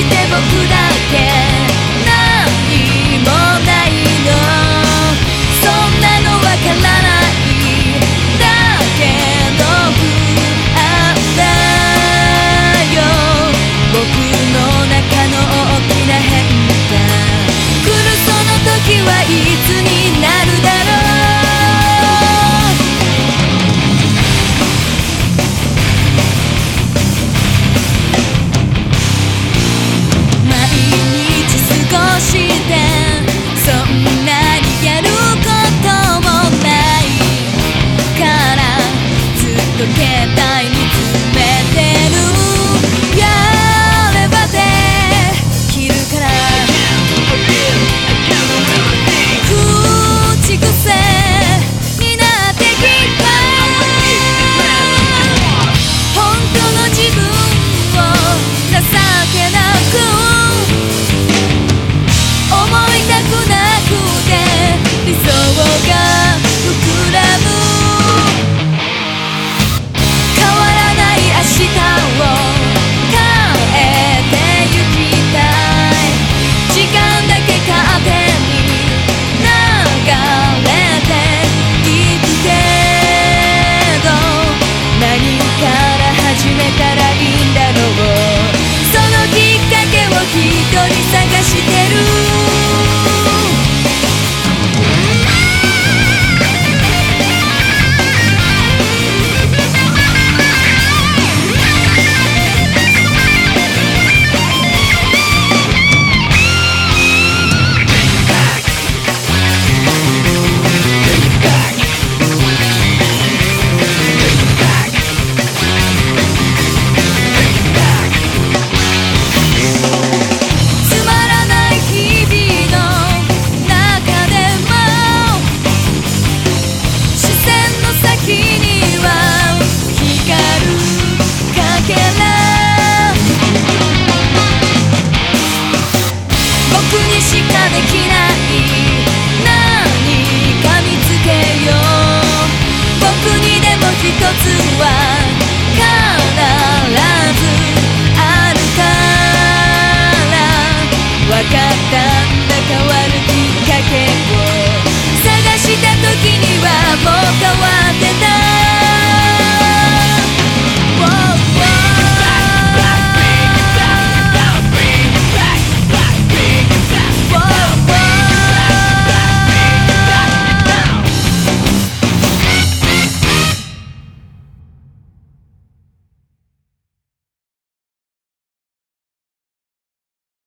して僕だけ僕にでも一つは。